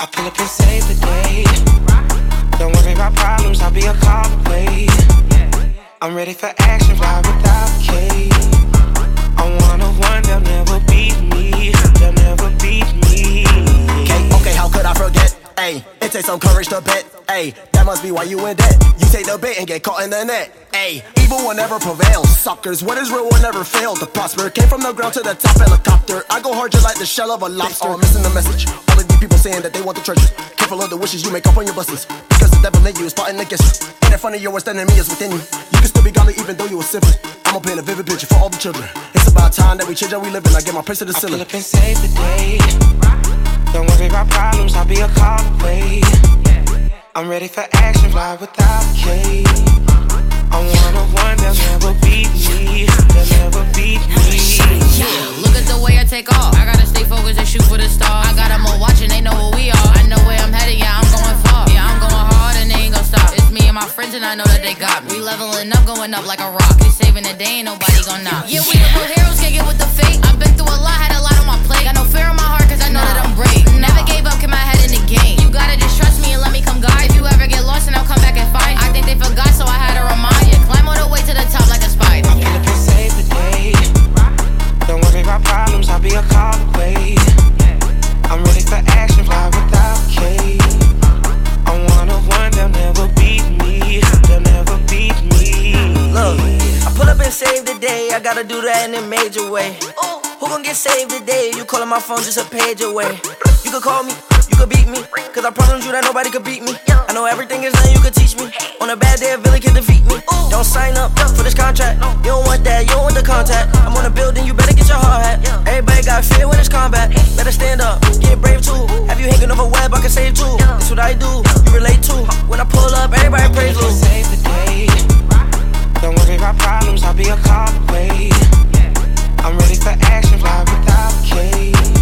and save the day. Don't worry about problems, I'll be a call away. I'm ready for action, fly without cage. I'm one of one, they'll never beat me. They'll never beat me. Okay, okay, how could I forget? Hey, it takes some courage to bet. Hey, that must be why you in debt. You take the bait and get caught in the net. Hey, evil will never prevail. Suckers, what is real will never fail. To prosper came from the ground to the top helicopter. I go hard just like the shell of a lobster. Oh, missing the message. All of these people saying that they want the treasures. Careful of the wishes you make up on your buses. Because the devil in you is plotting against you. And in front of you, worst enemy is within you. You can still be godly even though you a sinful. I'ma paint a vivid picture for all the children. It's about time that we change how we live and I get my praise to the ceiling. Pull up and save the day. Don't worry about problems, I'll be a call away. I'm ready for action, fly without a cage. I'm one one, they'll never beat me. They'll never beat me. Yeah, look at the way I take off. I gotta stay focused and shoot for the stars. I got them all watching, they know who we are. I know where I'm headed, yeah, I'm going far. Yeah, I'm going hard and they ain't gonna stop. It's me and my friends, and I know that they got me. We leveling up, going up like a rock. We saving the day, ain't nobody gonna knock. Yeah, we the real heroes, can't get with the fate. I've been through a lot, Save the day. I gotta do that in a major way. Who gon' get saved today? You calling my phone just a page away. You could call me, you could beat me. Cause I promise you that nobody could beat me. I know everything is nothing you could teach me. On a bad day, a villain can defeat me. Don't sign up for this contract. You don't want that, you don't want the contact. I'm on a building, you better get your heart hat. Everybody got fear when it's combat. Better stand up, get brave too. Have you hanging over web, I can save too. That's what I do, you relate to. When I pull up, everybody praise Pull problems, I'll be a cop away. I'm ready for action, fly without a cage.